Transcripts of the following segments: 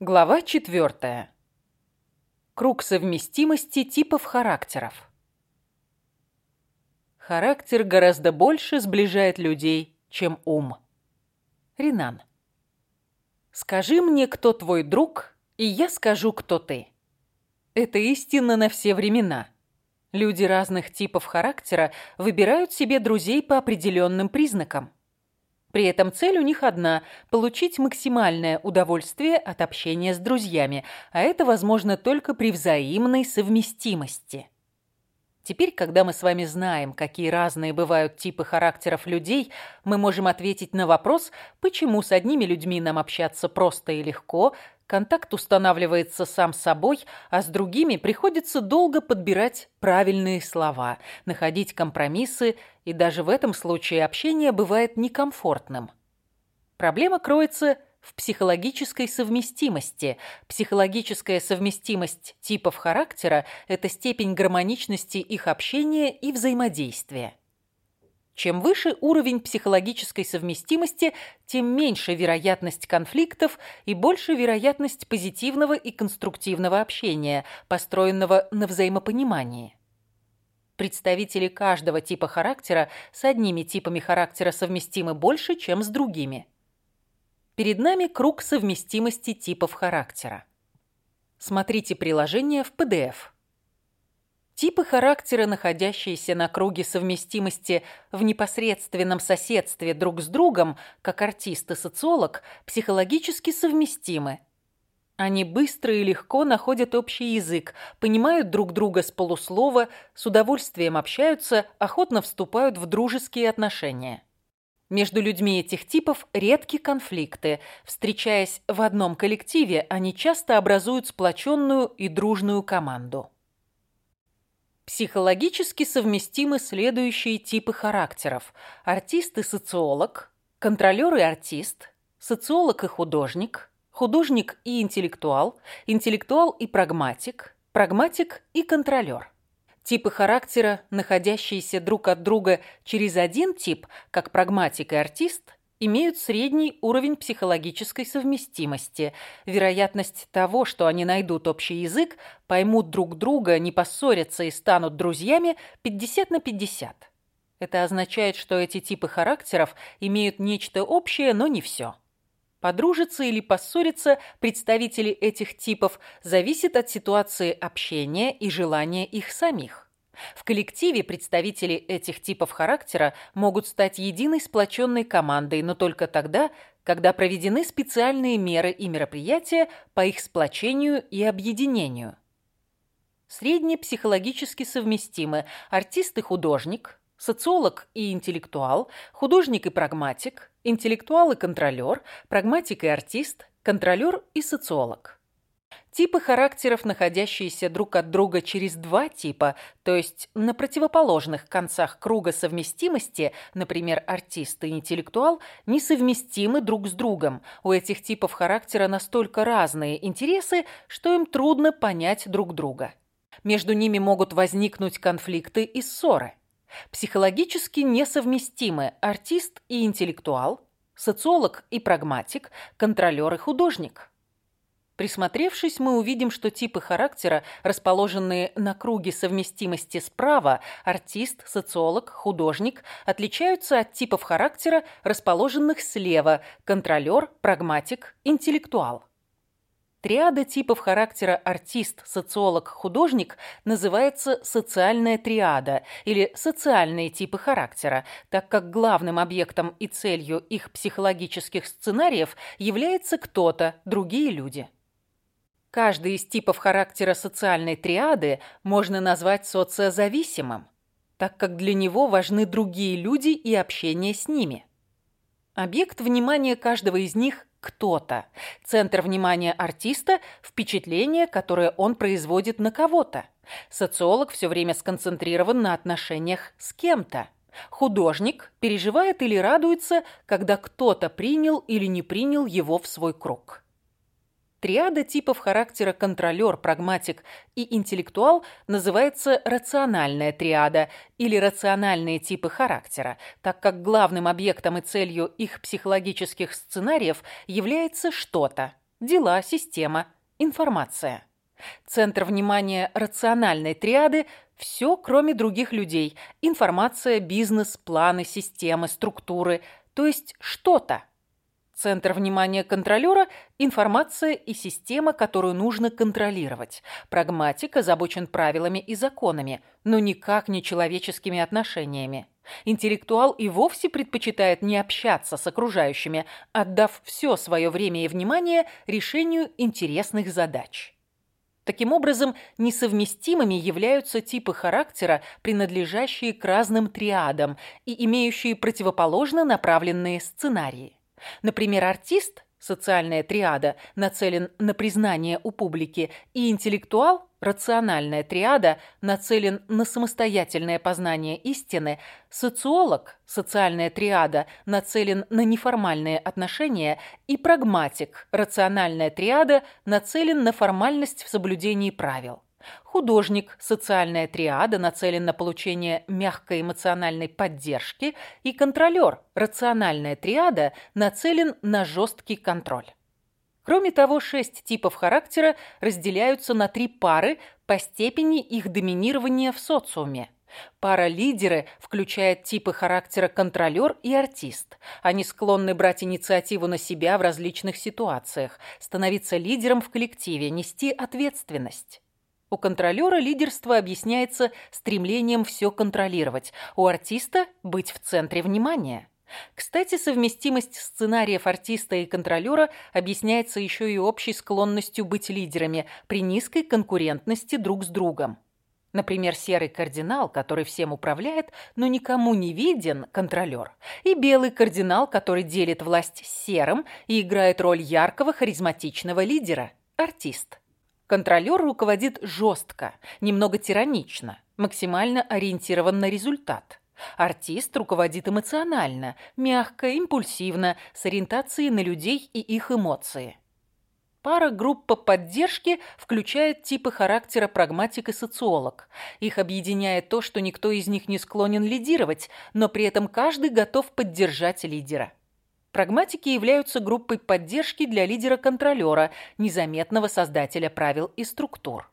Глава четвертая. Круг совместимости типов характеров. Характер гораздо больше сближает людей, чем ум. Ринан. Скажи мне, кто твой друг, и я скажу, кто ты. Это истина на все времена. Люди разных типов характера выбирают себе друзей по определенным признакам. При этом цель у них одна – получить максимальное удовольствие от общения с друзьями, а это возможно только при взаимной совместимости. Теперь, когда мы с вами знаем, какие разные бывают типы характеров людей, мы можем ответить на вопрос, почему с одними людьми нам общаться просто и легко, контакт устанавливается сам собой, а с другими приходится долго подбирать правильные слова, находить компромиссы, и даже в этом случае общение бывает некомфортным. Проблема кроется в психологической совместимости. Психологическая совместимость типов характера – это степень гармоничности их общения и взаимодействия. Чем выше уровень психологической совместимости, тем меньше вероятность конфликтов и больше вероятность позитивного и конструктивного общения, построенного на взаимопонимании. Представители каждого типа характера с одними типами характера совместимы больше, чем с другими. Перед нами круг совместимости типов характера. Смотрите приложение в PDF. Типы характера, находящиеся на круге совместимости в непосредственном соседстве друг с другом, как артист и социолог, психологически совместимы. Они быстро и легко находят общий язык, понимают друг друга с полуслова, с удовольствием общаются, охотно вступают в дружеские отношения. Между людьми этих типов редки конфликты. Встречаясь в одном коллективе, они часто образуют сплоченную и дружную команду. Психологически совместимы следующие типы характеров. Артист и социолог, контролер и артист, социолог и художник, художник и интеллектуал, интеллектуал и прагматик, прагматик и контролер. Типы характера, находящиеся друг от друга через один тип, как прагматик и артист, имеют средний уровень психологической совместимости. Вероятность того, что они найдут общий язык, поймут друг друга, не поссорятся и станут друзьями, 50 на 50. Это означает, что эти типы характеров имеют нечто общее, но не все. Подружиться или поссориться представители этих типов зависит от ситуации общения и желания их самих. В коллективе представители этих типов характера могут стать единой сплоченной командой, но только тогда, когда проведены специальные меры и мероприятия по их сплочению и объединению. Средне психологически совместимы артист и художник, социолог и интеллектуал, художник и прагматик, интеллектуал и контролер, прагматик и артист, контролер и социолог. Типы характеров, находящиеся друг от друга через два типа, то есть на противоположных концах круга совместимости, например, артист и интеллектуал, несовместимы друг с другом. У этих типов характера настолько разные интересы, что им трудно понять друг друга. Между ними могут возникнуть конфликты и ссоры. Психологически несовместимы артист и интеллектуал, социолог и прагматик, контролер и художник. Присмотревшись, мы увидим, что типы характера, расположенные на круге совместимости справа, артист, социолог, художник, отличаются от типов характера, расположенных слева, контролер, прагматик, интеллектуал. Триада типов характера артист, социолог, художник называется социальная триада или социальные типы характера, так как главным объектом и целью их психологических сценариев является кто-то, другие люди. Каждый из типов характера социальной триады можно назвать социозависимым, так как для него важны другие люди и общение с ними. Объект внимания каждого из них кто-то. Центр внимания артиста – впечатление, которое он производит на кого-то. Социолог все время сконцентрирован на отношениях с кем-то. Художник переживает или радуется, когда кто-то принял или не принял его в свой круг. Триада типов характера контролер, прагматик и интеллектуал называется рациональная триада или рациональные типы характера, так как главным объектом и целью их психологических сценариев является что-то. дела, система, информация. Центр внимания рациональной триады – все, кроме других людей. Информация, бизнес, планы, системы, структуры, то есть что-то. Центр внимания контролера – информация и система, которую нужно контролировать. Прагматик озабочен правилами и законами, но никак не человеческими отношениями. Интеллектуал и вовсе предпочитает не общаться с окружающими, отдав все свое время и внимание решению интересных задач. Таким образом, несовместимыми являются типы характера, принадлежащие к разным триадам и имеющие противоположно направленные сценарии. Например, артист, социальная триада, нацелен на признание у публики, и интеллектуал, рациональная триада, нацелен на самостоятельное познание истины, социолог, социальная триада, нацелен на неформальные отношения, и прагматик, рациональная триада, нацелен на формальность в соблюдении правил. Художник, социальная триада, нацелен на получение мягкой эмоциональной поддержки, и контролер, рациональная триада, нацелен на жесткий контроль. Кроме того, шесть типов характера разделяются на три пары по степени их доминирования в социуме. Пара лидеры включает типы характера контролер и артист. Они склонны брать инициативу на себя в различных ситуациях, становиться лидером в коллективе, нести ответственность. У контролера лидерство объясняется стремлением все контролировать, у артиста – быть в центре внимания. Кстати, совместимость сценариев артиста и контролера объясняется еще и общей склонностью быть лидерами при низкой конкурентности друг с другом. Например, серый кардинал, который всем управляет, но никому не виден, контролер, и белый кардинал, который делит власть с серым и играет роль яркого харизматичного лидера, артист. Контролер руководит жестко, немного тиранично, максимально ориентирован на результат. Артист руководит эмоционально, мягко, импульсивно, с ориентацией на людей и их эмоции. Пара группа поддержки включает типы характера прагматик и социолог. Их объединяет то, что никто из них не склонен лидировать, но при этом каждый готов поддержать лидера. Прагматики являются группой поддержки для лидера-контролера, незаметного создателя правил и структур.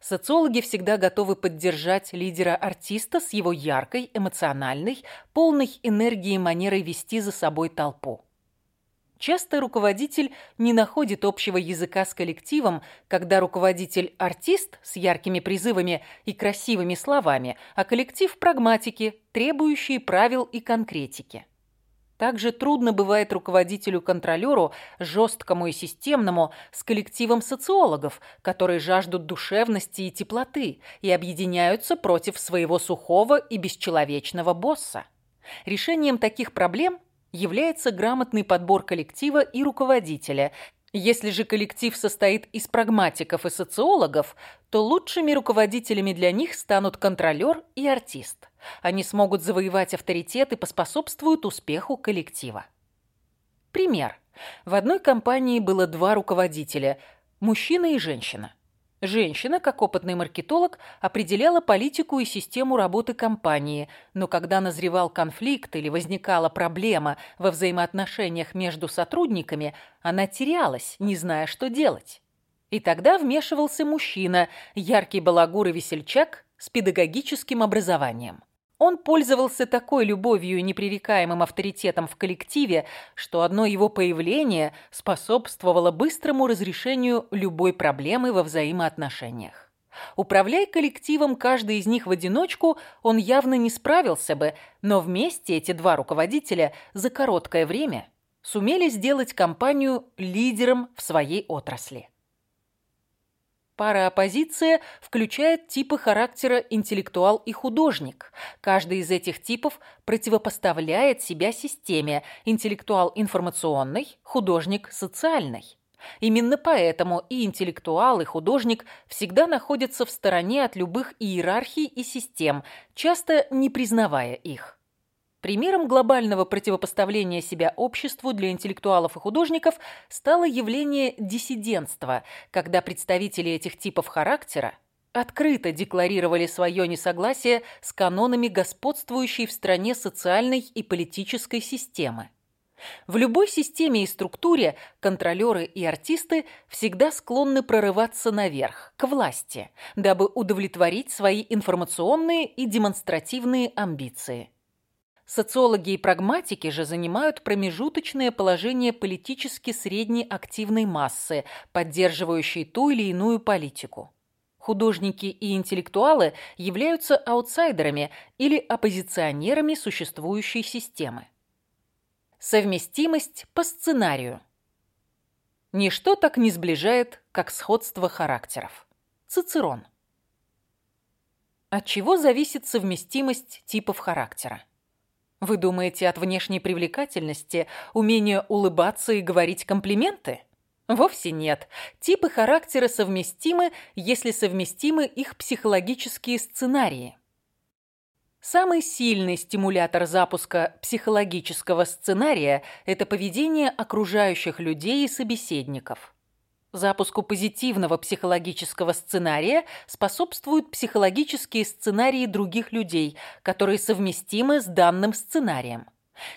Социологи всегда готовы поддержать лидера-артиста с его яркой, эмоциональной, полной энергией манерой вести за собой толпу. Часто руководитель не находит общего языка с коллективом, когда руководитель-артист с яркими призывами и красивыми словами, а коллектив прагматики, требующие правил и конкретики. Также трудно бывает руководителю-контролеру, жесткому и системному, с коллективом социологов, которые жаждут душевности и теплоты и объединяются против своего сухого и бесчеловечного босса. Решением таких проблем является грамотный подбор коллектива и руководителя, если же коллектив состоит из прагматиков и социологов, то лучшими руководителями для них станут контролер и артист. Они смогут завоевать авторитет и поспособствуют успеху коллектива. Пример. В одной компании было два руководителя – мужчина и женщина. Женщина, как опытный маркетолог, определяла политику и систему работы компании, но когда назревал конфликт или возникала проблема во взаимоотношениях между сотрудниками, она терялась, не зная, что делать. И тогда вмешивался мужчина, яркий балагур и весельчак с педагогическим образованием. Он пользовался такой любовью и непререкаемым авторитетом в коллективе, что одно его появление способствовало быстрому разрешению любой проблемы во взаимоотношениях. Управляя коллективом каждый из них в одиночку, он явно не справился бы, но вместе эти два руководителя за короткое время сумели сделать компанию лидером в своей отрасли. Пара-оппозиция включает типы характера интеллектуал и художник. Каждый из этих типов противопоставляет себя системе интеллектуал информационный, художник социальный. Именно поэтому и интеллектуал, и художник всегда находятся в стороне от любых иерархий и систем, часто не признавая их. Примером глобального противопоставления себя обществу для интеллектуалов и художников стало явление диссидентства, когда представители этих типов характера открыто декларировали свое несогласие с канонами господствующей в стране социальной и политической системы. В любой системе и структуре контролеры и артисты всегда склонны прорываться наверх, к власти, дабы удовлетворить свои информационные и демонстративные амбиции. Социологи и прагматики же занимают промежуточное положение политически средней активной массы, поддерживающей ту или иную политику. Художники и интеллектуалы являются аутсайдерами или оппозиционерами существующей системы. Совместимость по сценарию. Ничто так не сближает, как сходство характеров. Цицерон. От чего зависит совместимость типов характера? Вы думаете от внешней привлекательности, умения улыбаться и говорить комплименты? Вовсе нет. Типы характера совместимы, если совместимы их психологические сценарии. Самый сильный стимулятор запуска психологического сценария – это поведение окружающих людей и собеседников. Запуску позитивного психологического сценария способствуют психологические сценарии других людей, которые совместимы с данным сценарием.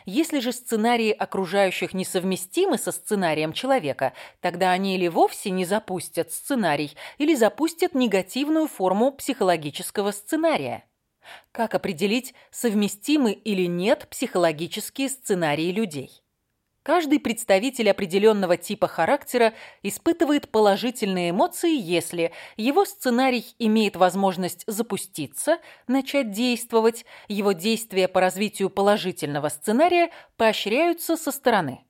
Если же сценарии окружающих несовместимы со сценарием человека, тогда они или вовсе не запустят сценарий, или запустят негативную форму психологического сценария. Как определить, совместимы или нет психологические сценарии людей? Каждый представитель определенного типа характера испытывает положительные эмоции, если его сценарий имеет возможность запуститься, начать действовать, его действия по развитию положительного сценария поощряются со стороны.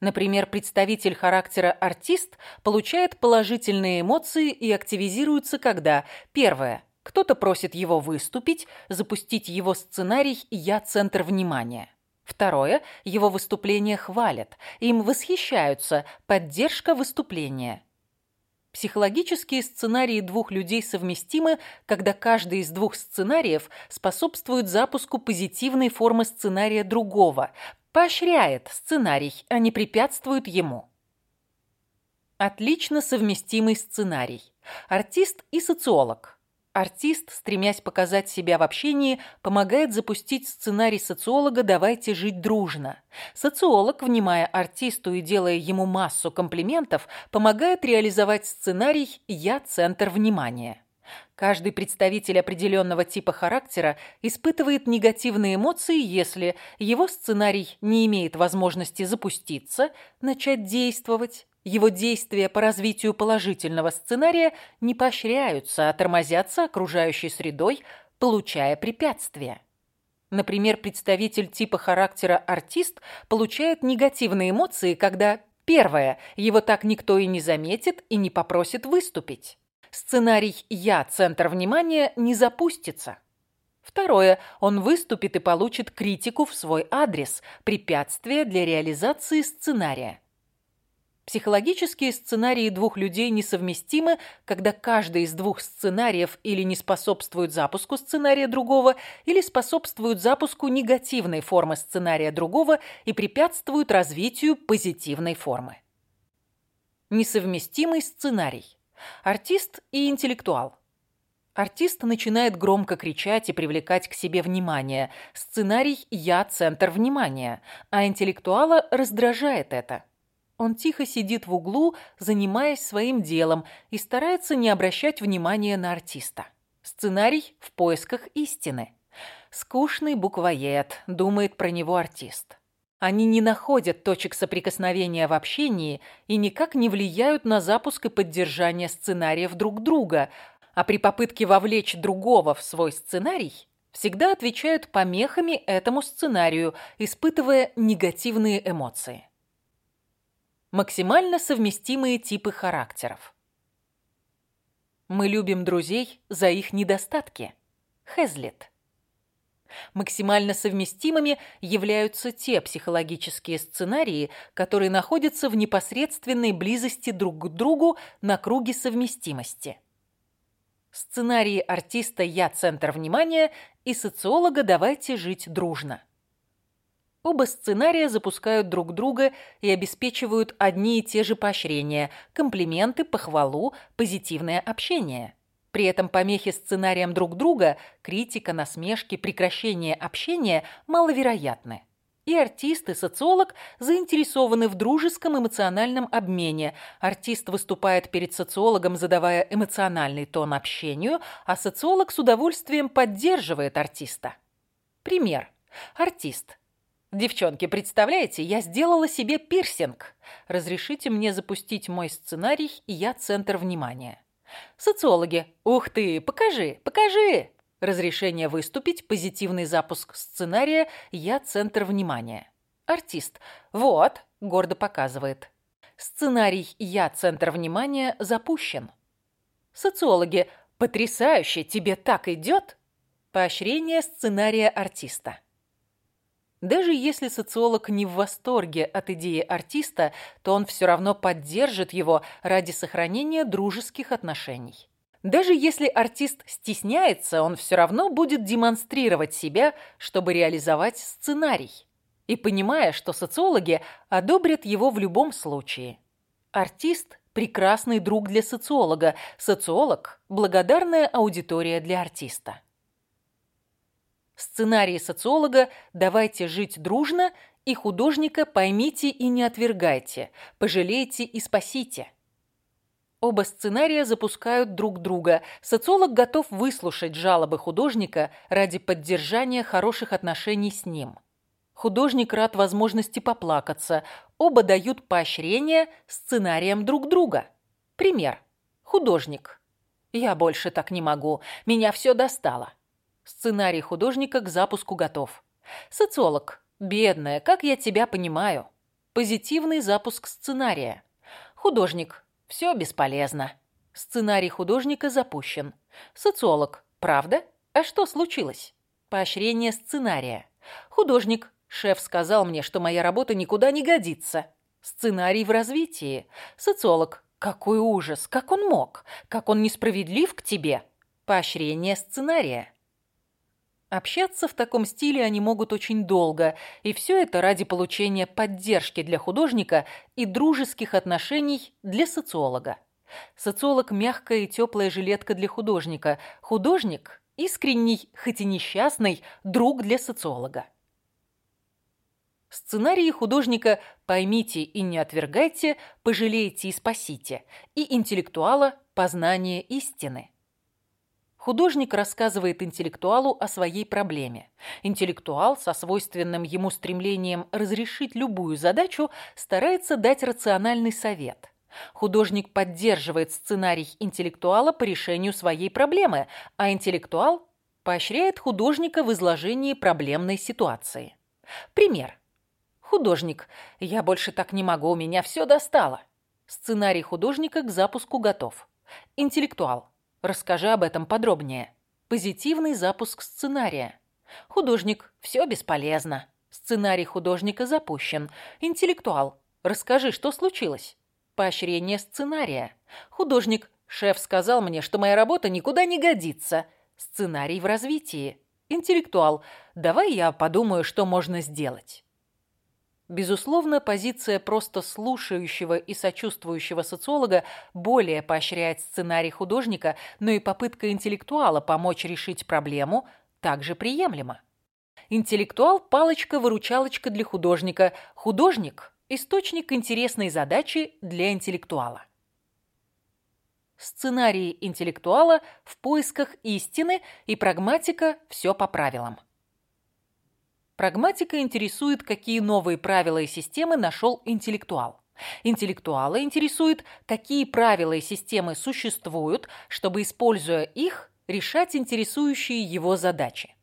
Например, представитель характера артист получает положительные эмоции и активизируется, когда первое – кто-то просит его выступить, запустить его сценарий «Я – центр внимания». Второе – его выступление хвалят, им восхищаются, поддержка выступления. Психологические сценарии двух людей совместимы, когда каждый из двух сценариев способствует запуску позитивной формы сценария другого, поощряет сценарий, а не препятствует ему. Отлично совместимый сценарий. Артист и социолог – Артист, стремясь показать себя в общении, помогает запустить сценарий социолога «Давайте жить дружно». Социолог, внимая артисту и делая ему массу комплиментов, помогает реализовать сценарий «Я – центр внимания». Каждый представитель определенного типа характера испытывает негативные эмоции, если его сценарий не имеет возможности запуститься, начать действовать, его действия по развитию положительного сценария не поощряются, а тормозятся окружающей средой, получая препятствия. Например, представитель типа характера артист получает негативные эмоции, когда первое, его так никто и не заметит и не попросит выступить. Сценарий «Я – центр внимания» не запустится. Второе, он выступит и получит критику в свой адрес, препятствие для реализации сценария. Психологические сценарии двух людей несовместимы, когда каждый из двух сценариев или не способствует запуску сценария другого, или способствует запуску негативной формы сценария другого и препятствуют развитию позитивной формы. Несовместимый сценарий. Артист и интеллектуал. Артист начинает громко кричать и привлекать к себе внимание. Сценарий «Я – центр внимания», а интеллектуала раздражает это. Он тихо сидит в углу, занимаясь своим делом, и старается не обращать внимания на артиста. Сценарий в поисках истины. Скучный буквоед, думает про него артист. Они не находят точек соприкосновения в общении и никак не влияют на запуск и поддержание сценариев друг друга, а при попытке вовлечь другого в свой сценарий всегда отвечают помехами этому сценарию, испытывая негативные эмоции. Максимально совместимые типы характеров. Мы любим друзей за их недостатки. Хезлет. Максимально совместимыми являются те психологические сценарии, которые находятся в непосредственной близости друг к другу на круге совместимости. Сценарии артиста «Я – центр внимания» и социолога «Давайте жить дружно». Оба сценария запускают друг друга и обеспечивают одни и те же поощрения – комплименты, похвалу, позитивное общение. При этом помехи сценариям друг друга – критика, насмешки, прекращение общения – маловероятны. И артист, и социолог заинтересованы в дружеском эмоциональном обмене. Артист выступает перед социологом, задавая эмоциональный тон общению, а социолог с удовольствием поддерживает артиста. Пример. Артист. Девчонки, представляете, я сделала себе пирсинг. Разрешите мне запустить мой сценарий, и я центр внимания. Социологи. Ух ты, покажи, покажи. Разрешение выступить, позитивный запуск сценария, я центр внимания. Артист. Вот, гордо показывает. Сценарий «Я центр внимания» запущен. Социологи. Потрясающе, тебе так идет? Поощрение сценария артиста. Даже если социолог не в восторге от идеи артиста, то он все равно поддержит его ради сохранения дружеских отношений. Даже если артист стесняется, он все равно будет демонстрировать себя, чтобы реализовать сценарий. И понимая, что социологи одобрят его в любом случае. Артист – прекрасный друг для социолога, социолог – благодарная аудитория для артиста. Сценарий социолога «Давайте жить дружно» и художника «Поймите и не отвергайте», «Пожалейте и спасите». Оба сценария запускают друг друга. Социолог готов выслушать жалобы художника ради поддержания хороших отношений с ним. Художник рад возможности поплакаться. Оба дают поощрение сценариям друг друга. Пример. Художник. «Я больше так не могу. Меня все достало». Сценарий художника к запуску готов. Социолог. Бедная, как я тебя понимаю. Позитивный запуск сценария. Художник. Все бесполезно. Сценарий художника запущен. Социолог. Правда? А что случилось? Поощрение сценария. Художник. Шеф сказал мне, что моя работа никуда не годится. Сценарий в развитии. Социолог. Какой ужас! Как он мог? Как он несправедлив к тебе? Поощрение сценария. Общаться в таком стиле они могут очень долго, и все это ради получения поддержки для художника и дружеских отношений для социолога. Социолог – мягкая и теплая жилетка для художника. Художник – искренний, хоть и несчастный, друг для социолога. Сценарии художника «Поймите и не отвергайте», «Пожалейте и спасите» и интеллектуала «Познание истины». Художник рассказывает интеллектуалу о своей проблеме. Интеллектуал со свойственным ему стремлением разрешить любую задачу старается дать рациональный совет. Художник поддерживает сценарий интеллектуала по решению своей проблемы, а интеллектуал поощряет художника в изложении проблемной ситуации. Пример. Художник. «Я больше так не могу, меня все достало». Сценарий художника к запуску готов. Интеллектуал. Расскажи об этом подробнее. Позитивный запуск сценария. Художник. Все бесполезно. Сценарий художника запущен. Интеллектуал. Расскажи, что случилось. Поощрение сценария. Художник. Шеф сказал мне, что моя работа никуда не годится. Сценарий в развитии. Интеллектуал. Давай я подумаю, что можно сделать. Безусловно, позиция просто слушающего и сочувствующего социолога более поощряет сценарий художника, но и попытка интеллектуала помочь решить проблему также приемлема. Интеллектуал – палочка-выручалочка для художника. Художник – источник интересной задачи для интеллектуала. Сценарий интеллектуала в поисках истины и прагматика «все по правилам». Прагматика интересует, какие новые правила и системы нашел интеллектуал. Интеллектуала интересует, какие правила и системы существуют, чтобы, используя их, решать интересующие его задачи.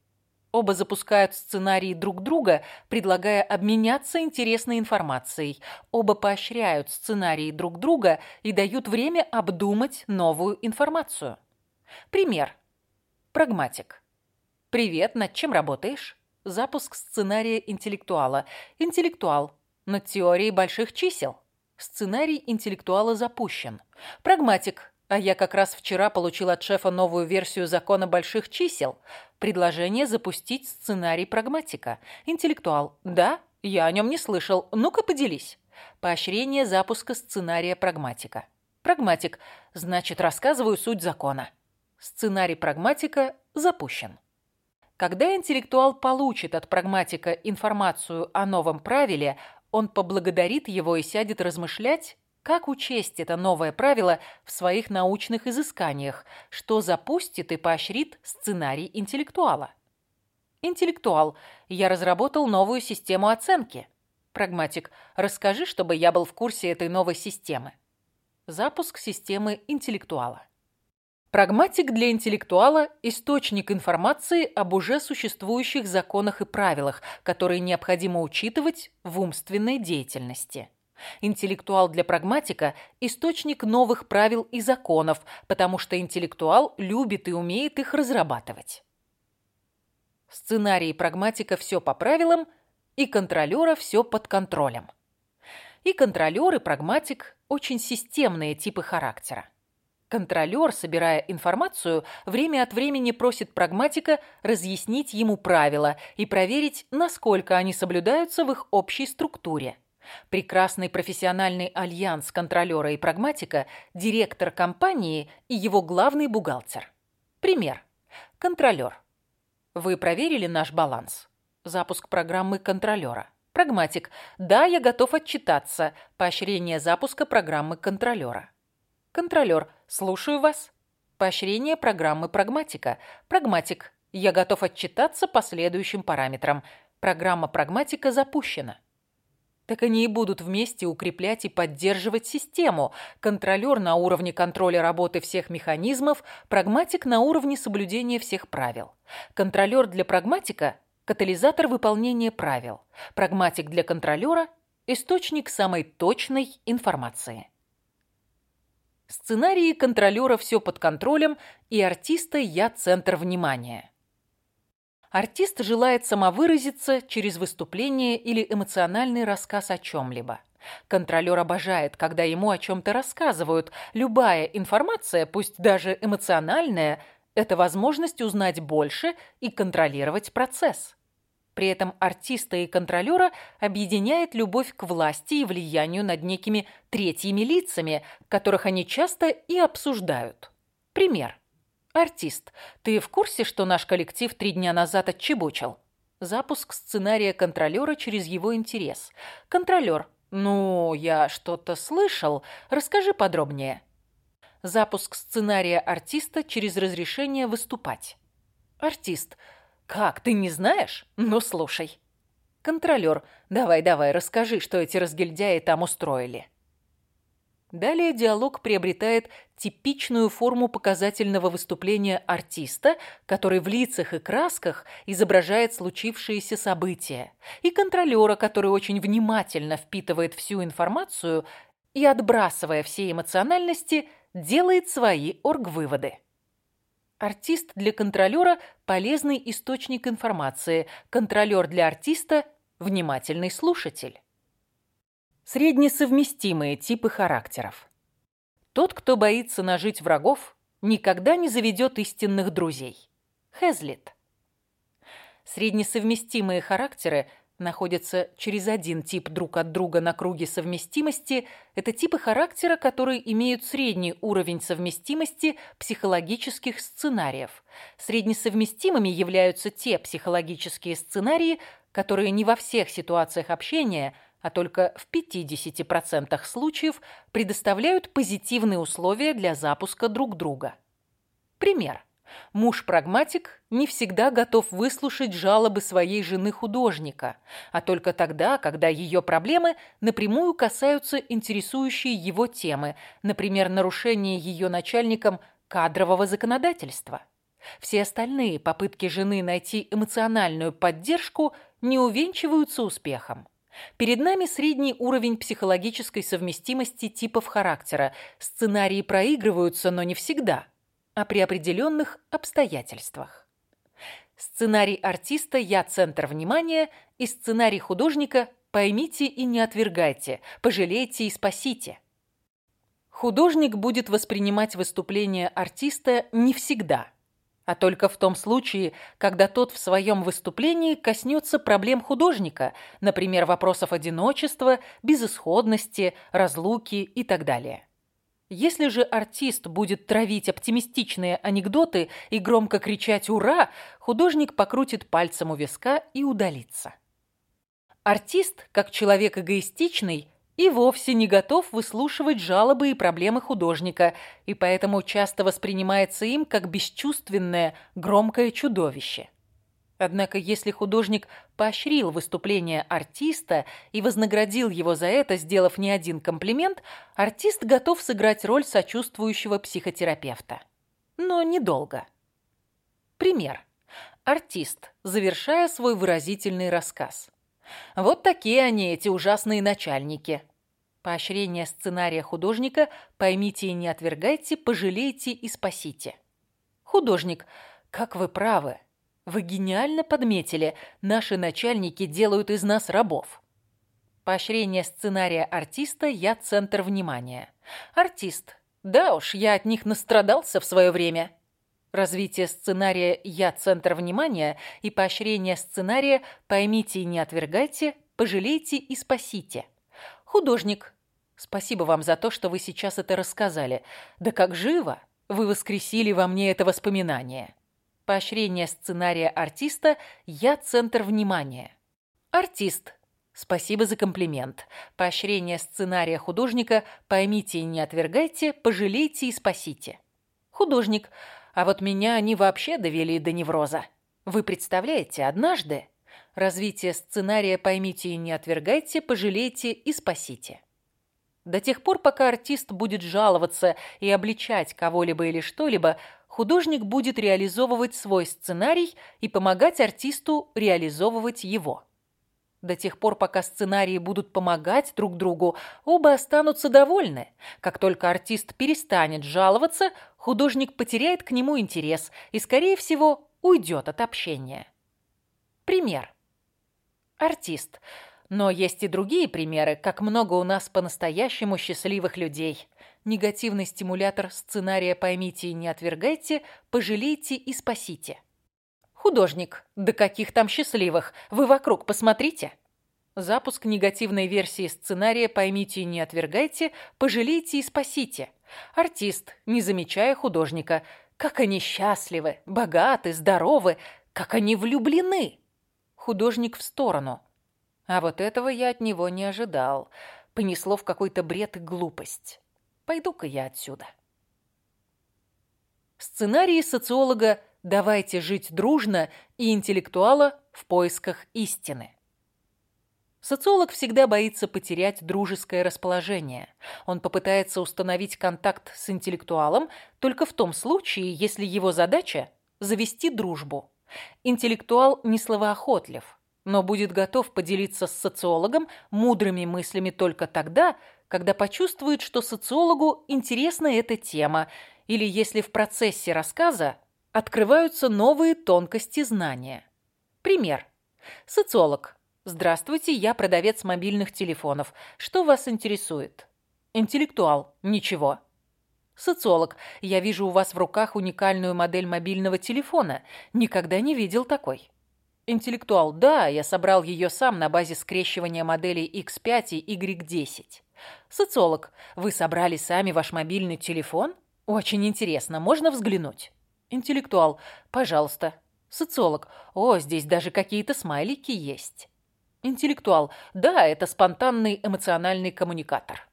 Оба запускают сценарии друг друга, предлагая обменяться интересной информацией. Оба поощряют сценарии друг друга и дают время обдумать новую информацию. Пример. Прагматик. «Привет, над чем работаешь?» Запуск сценария интеллектуала. Интеллектуал. Над теорией больших чисел. Сценарий интеллектуала запущен. Прагматик. А я как раз вчера получил от шефа новую версию закона больших чисел. Предложение запустить сценарий прагматика. Интеллектуал. Да, я о нем не слышал. Ну-ка поделись. Поощрение запуска сценария прагматика. Прагматик. Значит, рассказываю суть закона. Сценарий прагматика запущен. Когда интеллектуал получит от прагматика информацию о новом правиле, он поблагодарит его и сядет размышлять, как учесть это новое правило в своих научных изысканиях, что запустит и поощрит сценарий интеллектуала. Интеллектуал. Я разработал новую систему оценки. Прагматик. Расскажи, чтобы я был в курсе этой новой системы. Запуск системы интеллектуала. Прагматик для интеллектуала – источник информации об уже существующих законах и правилах, которые необходимо учитывать в умственной деятельности. Интеллектуал для прагматика – источник новых правил и законов, потому что интеллектуал любит и умеет их разрабатывать. Сценарий прагматика «все по правилам» и контролера «все под контролем». И контролер, и прагматик – очень системные типы характера. Контролер, собирая информацию, время от времени просит прагматика разъяснить ему правила и проверить, насколько они соблюдаются в их общей структуре. Прекрасный профессиональный альянс контролера и прагматика, директор компании и его главный бухгалтер. Пример. Контролер. Вы проверили наш баланс? Запуск программы контролера. Прагматик. Да, я готов отчитаться. Поощрение запуска программы контролера. Контролер. Слушаю вас. Поощрение программы прагматика. Прагматик. Я готов отчитаться по следующим параметрам. Программа прагматика запущена так они и будут вместе укреплять и поддерживать систему. Контролер на уровне контроля работы всех механизмов, прагматик на уровне соблюдения всех правил. Контролер для прагматика – катализатор выполнения правил. Прагматик для контролера – источник самой точной информации. Сценарии контролера «Все под контролем» и артиста «Я центр внимания». Артист желает самовыразиться через выступление или эмоциональный рассказ о чем-либо. Контролер обожает, когда ему о чем-то рассказывают. Любая информация, пусть даже эмоциональная, это возможность узнать больше и контролировать процесс. При этом артиста и контролера объединяет любовь к власти и влиянию над некими третьими лицами, которых они часто и обсуждают. Пример. «Артист, ты в курсе, что наш коллектив три дня назад отчебучил?» Запуск сценария контролера через его интерес. Контролер. «Ну, я что-то слышал. Расскажи подробнее». Запуск сценария артиста через разрешение выступать. Артист. «Как, ты не знаешь? Ну, слушай». Контролер. «Давай-давай, расскажи, что эти разгильдяи там устроили». Далее диалог приобретает типичную форму показательного выступления артиста, который в лицах и красках изображает случившиеся события, и контролера, который очень внимательно впитывает всю информацию и, отбрасывая все эмоциональности, делает свои оргвыводы. Артист для контролера – полезный источник информации, контролер для артиста – внимательный слушатель. Среднесовместимые типы характеров. Тот, кто боится нажить врагов, никогда не заведет истинных друзей. Хезлит. Среднесовместимые характеры находятся через один тип друг от друга на круге совместимости. Это типы характера, которые имеют средний уровень совместимости психологических сценариев. Среднесовместимыми являются те психологические сценарии, которые не во всех ситуациях общения – а только в 50% случаев предоставляют позитивные условия для запуска друг друга. Пример. Муж-прагматик не всегда готов выслушать жалобы своей жены-художника, а только тогда, когда ее проблемы напрямую касаются интересующей его темы, например, нарушение ее начальником кадрового законодательства. Все остальные попытки жены найти эмоциональную поддержку не увенчиваются успехом. Перед нами средний уровень психологической совместимости типов характера. Сценарии проигрываются, но не всегда, а при определенных обстоятельствах. Сценарий артиста «Я центр внимания» и сценарий художника «Поймите и не отвергайте, пожалейте и спасите». Художник будет воспринимать выступление артиста не всегда – а только в том случае, когда тот в своем выступлении коснется проблем художника, например, вопросов одиночества, безысходности, разлуки и так далее. Если же артист будет травить оптимистичные анекдоты и громко кричать «Ура!», художник покрутит пальцем у виска и удалится. Артист, как человек эгоистичный, и вовсе не готов выслушивать жалобы и проблемы художника, и поэтому часто воспринимается им как бесчувственное, громкое чудовище. Однако если художник поощрил выступление артиста и вознаградил его за это, сделав не один комплимент, артист готов сыграть роль сочувствующего психотерапевта. Но недолго. Пример. Артист, завершая свой выразительный рассказ. Вот такие они, эти ужасные начальники. Поощрение сценария художника «Поймите и не отвергайте, пожалейте и спасите». Художник, как вы правы, вы гениально подметили, наши начальники делают из нас рабов. Поощрение сценария артиста «Я центр внимания». Артист. Да уж, я от них настрадался в свое время. Развитие сценария «Я центр внимания» и поощрение сценария «Поймите и не отвергайте, пожалейте и спасите». Художник. Спасибо вам за то, что вы сейчас это рассказали. Да как живо! Вы воскресили во мне это воспоминание. Поощрение сценария артиста «Я центр внимания». Артист. Спасибо за комплимент. Поощрение сценария художника «Поймите и не отвергайте, пожалейте и спасите». Художник. А вот меня они вообще довели до невроза. Вы представляете, однажды развитие сценария «Поймите и не отвергайте, пожалейте и спасите». До тех пор, пока артист будет жаловаться и обличать кого-либо или что-либо, художник будет реализовывать свой сценарий и помогать артисту реализовывать его. До тех пор, пока сценарии будут помогать друг другу, оба останутся довольны. Как только артист перестанет жаловаться, художник потеряет к нему интерес и, скорее всего, уйдет от общения. Пример. Артист. Но есть и другие примеры, как много у нас по-настоящему счастливых людей негативный стимулятор сценария «Поймите и не отвергайте», «Пожалейте и спасите». Художник. Да каких там счастливых? Вы вокруг посмотрите. Запуск негативной версии сценария «Поймите и не отвергайте», «Пожалейте и спасите». Артист, не замечая художника. Как они счастливы, богаты, здоровы, как они влюблены. Художник в сторону. А вот этого я от него не ожидал. Понесло в какой-то бред и глупость. Пойду-ка я отсюда. Сценарий социолога «Давайте жить дружно» и интеллектуала в поисках истины. Социолог всегда боится потерять дружеское расположение. Он попытается установить контакт с интеллектуалом только в том случае, если его задача – завести дружбу. Интеллектуал не словоохотлив, но будет готов поделиться с социологом мудрыми мыслями только тогда, когда почувствует, что социологу интересна эта тема, или если в процессе рассказа открываются новые тонкости знания. Пример. Социолог. Здравствуйте, я продавец мобильных телефонов. Что вас интересует? Интеллектуал. Ничего. Социолог. Я вижу у вас в руках уникальную модель мобильного телефона. Никогда не видел такой. Интеллектуал. Да, я собрал ее сам на базе скрещивания моделей X5 и Y10. Социолог, вы собрали сами ваш мобильный телефон? Очень интересно, можно взглянуть? Интеллектуал, пожалуйста. Социолог, о, здесь даже какие-то смайлики есть. Интеллектуал, да, это спонтанный эмоциональный коммуникатор.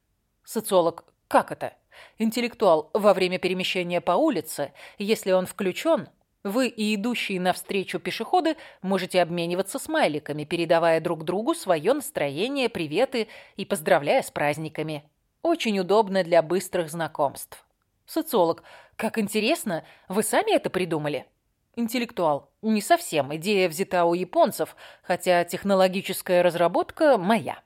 Социолог, как это? Интеллектуал, во время перемещения по улице, если он включен, вы и идущие навстречу пешеходы можете обмениваться смайликами, передавая друг другу свое настроение, приветы и поздравляя с праздниками. Очень удобно для быстрых знакомств. Социолог. Как интересно, вы сами это придумали? Интеллектуал. Не совсем. Идея взята у японцев, хотя технологическая разработка моя.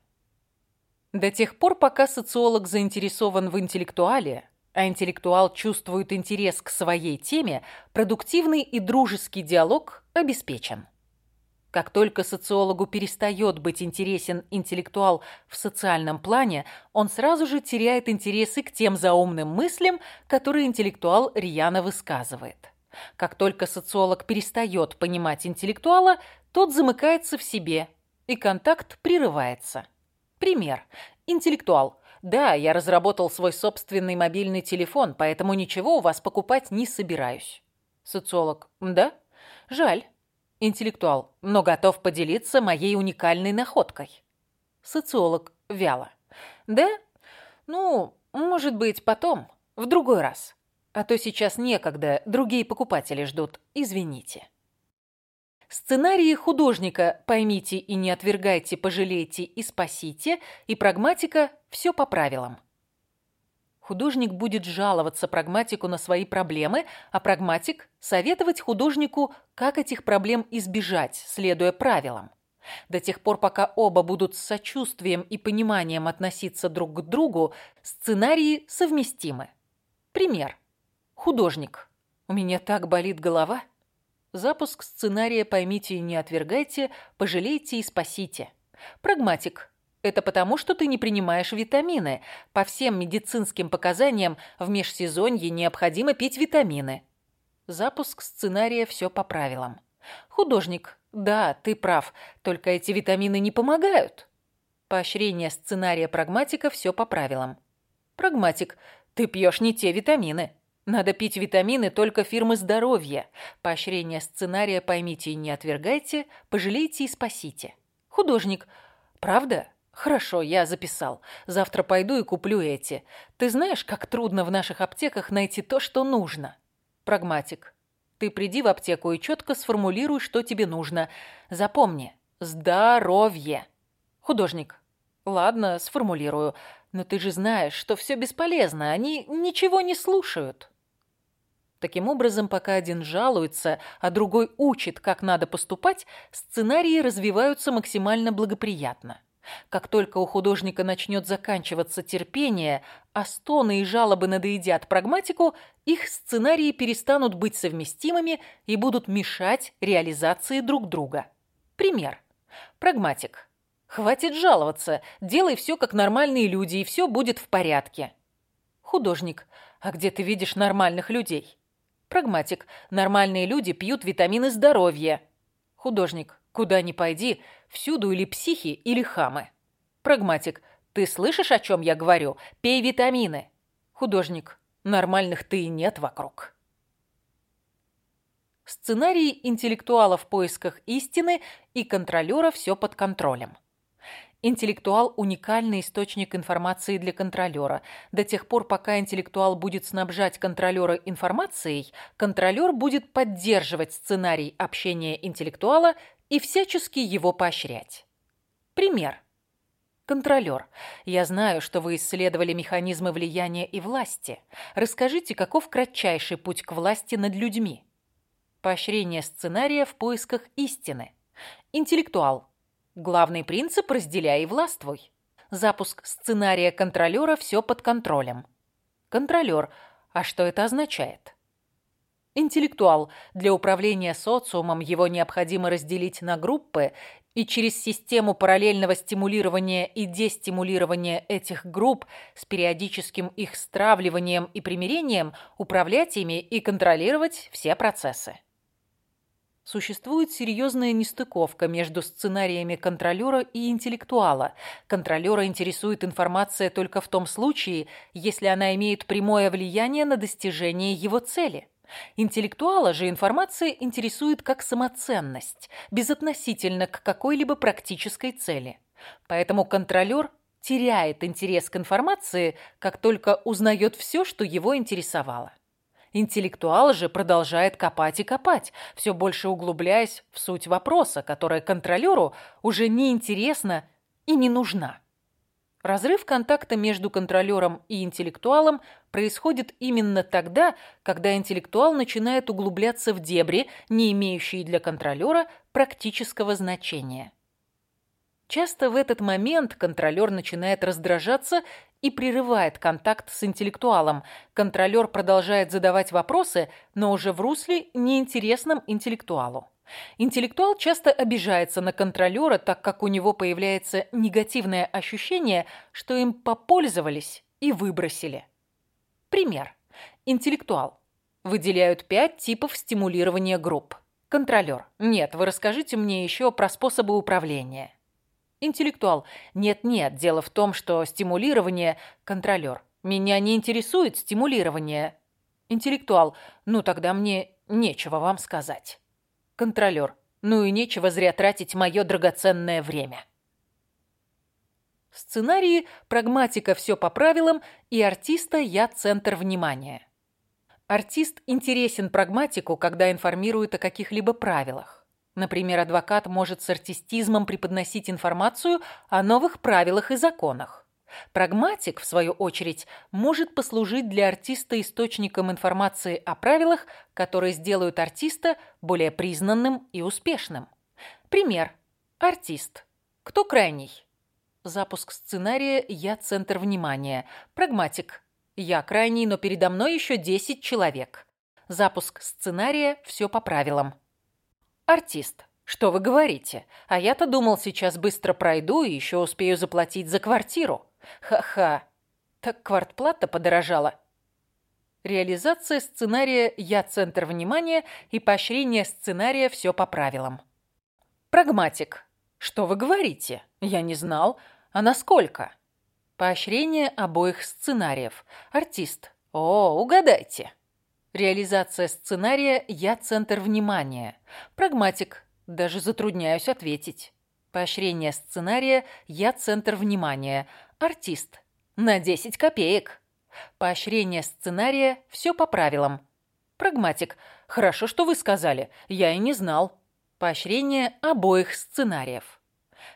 До тех пор, пока социолог заинтересован в интеллектуале, а интеллектуал чувствует интерес к своей теме, продуктивный и дружеский диалог обеспечен. Как только социологу перестает быть интересен интеллектуал в социальном плане, он сразу же теряет интересы к тем заумным мыслям, которые интеллектуал рьяно высказывает. Как только социолог перестает понимать интеллектуала, тот замыкается в себе, и контакт прерывается. Пример. Интеллектуал. Да, я разработал свой собственный мобильный телефон, поэтому ничего у вас покупать не собираюсь. Социолог. Да? Жаль. Интеллектуал. Но готов поделиться моей уникальной находкой. Социолог. Вяло. Да? Ну, может быть, потом. В другой раз. А то сейчас некогда, другие покупатели ждут. Извините. Сценарии художника «Поймите и не отвергайте, пожалейте и спасите» и прагматика «Все по правилам». Художник будет жаловаться прагматику на свои проблемы, а прагматик – советовать художнику, как этих проблем избежать, следуя правилам. До тех пор, пока оба будут с сочувствием и пониманием относиться друг к другу, сценарии совместимы. Пример. Художник. У меня так болит голова. Запуск сценария «Поймите и не отвергайте», «Пожалейте и спасите». Прагматик. Это потому, что ты не принимаешь витамины. По всем медицинским показаниям в межсезонье необходимо пить витамины. Запуск сценария «Все по правилам». Художник. Да, ты прав, только эти витамины не помогают. Поощрение сценария прагматика «Все по правилам». Прагматик. Ты пьешь не те витамины. Надо пить витамины только фирмы здоровья. Поощрение сценария поймите и не отвергайте, пожалейте и спасите. Художник. Правда? Хорошо, я записал. Завтра пойду и куплю эти. Ты знаешь, как трудно в наших аптеках найти то, что нужно? Прагматик. Ты приди в аптеку и четко сформулируй, что тебе нужно. Запомни. Здоровье. Художник. Ладно, сформулирую. Но ты же знаешь, что все бесполезно. Они ничего не слушают. Таким образом, пока один жалуется, а другой учит, как надо поступать, сценарии развиваются максимально благоприятно. Как только у художника начнет заканчиваться терпение, а стоны и жалобы надоедят прагматику, их сценарии перестанут быть совместимыми и будут мешать реализации друг друга. Пример. Прагматик. Хватит жаловаться, делай все как нормальные люди, и все будет в порядке. Художник. А где ты видишь нормальных людей? Прагматик. Нормальные люди пьют витамины здоровья. Художник. Куда ни пойди, всюду или психи, или хамы. Прагматик. Ты слышишь, о чем я говорю? Пей витамины. Художник. Нормальных ты и нет вокруг. Сценарий интеллектуала в поисках истины и контролера все под контролем. Интеллектуал – уникальный источник информации для контролера. До тех пор, пока интеллектуал будет снабжать контролера информацией, контролер будет поддерживать сценарий общения интеллектуала и всячески его поощрять. Пример. Контролер. Я знаю, что вы исследовали механизмы влияния и власти. Расскажите, каков кратчайший путь к власти над людьми? Поощрение сценария в поисках истины. Интеллектуал. Главный принцип «разделяй и властвуй». Запуск сценария контролера «все под контролем». Контролер. А что это означает? Интеллектуал. Для управления социумом его необходимо разделить на группы и через систему параллельного стимулирования и дестимулирования этих групп с периодическим их стравливанием и примирением управлять ими и контролировать все процессы. Существует серьезная нестыковка между сценариями контролера и интеллектуала. Контролера интересует информация только в том случае, если она имеет прямое влияние на достижение его цели. Интеллектуала же информация интересует как самоценность, безотносительно к какой-либо практической цели. Поэтому контролер теряет интерес к информации, как только узнает все, что его интересовало. Интеллектуал же продолжает копать и копать, все больше углубляясь в суть вопроса, которая контролеру уже не интересна и не нужна. Разрыв контакта между контролером и интеллектуалом происходит именно тогда, когда интеллектуал начинает углубляться в дебри, не имеющие для контролера практического значения. Часто в этот момент контролер начинает раздражаться и прерывает контакт с интеллектуалом. Контролер продолжает задавать вопросы, но уже в русле неинтересном интеллектуалу. Интеллектуал часто обижается на контролера, так как у него появляется негативное ощущение, что им попользовались и выбросили. Пример. Интеллектуал. Выделяют пять типов стимулирования групп. Контролер. Нет, вы расскажите мне еще про способы управления. Интеллектуал. Нет-нет, дело в том, что стимулирование... Контролер. Меня не интересует стимулирование. Интеллектуал. Ну, тогда мне нечего вам сказать. Контролер. Ну и нечего зря тратить мое драгоценное время. В сценарии прагматика все по правилам и артиста я центр внимания. Артист интересен прагматику, когда информирует о каких-либо правилах. Например, адвокат может с артистизмом преподносить информацию о новых правилах и законах. Прагматик, в свою очередь, может послужить для артиста источником информации о правилах, которые сделают артиста более признанным и успешным. Пример. Артист. Кто крайний? Запуск сценария «Я центр внимания». Прагматик. Я крайний, но передо мной еще 10 человек. Запуск сценария «Все по правилам». Артист. Что вы говорите? А я-то думал, сейчас быстро пройду и еще успею заплатить за квартиру. Ха-ха. Так квартплата подорожала. Реализация сценария «Я центр внимания» и поощрение сценария «Все по правилам». Прагматик. Что вы говорите? Я не знал. А насколько? Поощрение обоих сценариев. Артист. О, угадайте. Реализация сценария «Я центр внимания». Прагматик. Даже затрудняюсь ответить. Поощрение сценария «Я центр внимания». Артист. На 10 копеек. Поощрение сценария «Все по правилам». Прагматик. Хорошо, что вы сказали. Я и не знал. Поощрение обоих сценариев.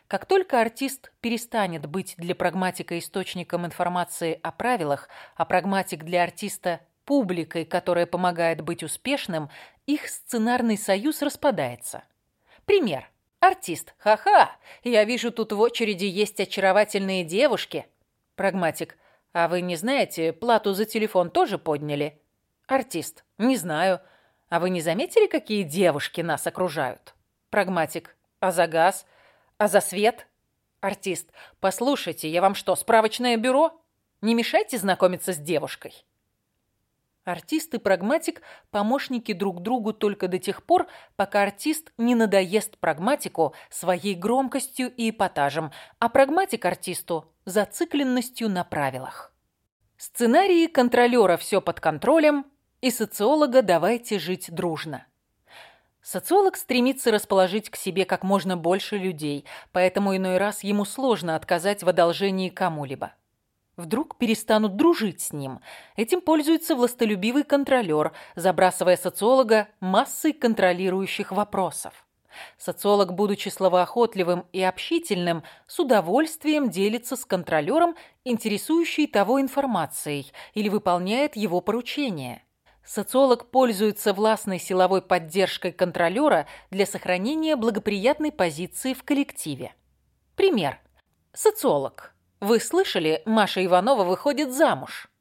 Как только артист перестанет быть для прагматика источником информации о правилах, а прагматик для артиста – публикой, которая помогает быть успешным, их сценарный союз распадается. Пример. Артист. Ха-ха, я вижу, тут в очереди есть очаровательные девушки. Прагматик. А вы не знаете, плату за телефон тоже подняли? Артист. Не знаю. А вы не заметили, какие девушки нас окружают? Прагматик. А за газ? А за свет? Артист. Послушайте, я вам что, справочное бюро? Не мешайте знакомиться с девушкой. Артист и прагматик – помощники друг другу только до тех пор, пока артист не надоест прагматику своей громкостью и эпатажем, а прагматик артисту – зацикленностью на правилах. Сценарии контролера «Все под контролем» и социолога «Давайте жить дружно». Социолог стремится расположить к себе как можно больше людей, поэтому иной раз ему сложно отказать в одолжении кому-либо. Вдруг перестанут дружить с ним. Этим пользуется властолюбивый контролер, забрасывая социолога массой контролирующих вопросов. Социолог, будучи словоохотливым и общительным, с удовольствием делится с контролером, интересующей того информацией, или выполняет его поручения. Социолог пользуется властной силовой поддержкой контролера для сохранения благоприятной позиции в коллективе. Пример. Социолог. Вы слышали, Маша Иванова выходит замуж?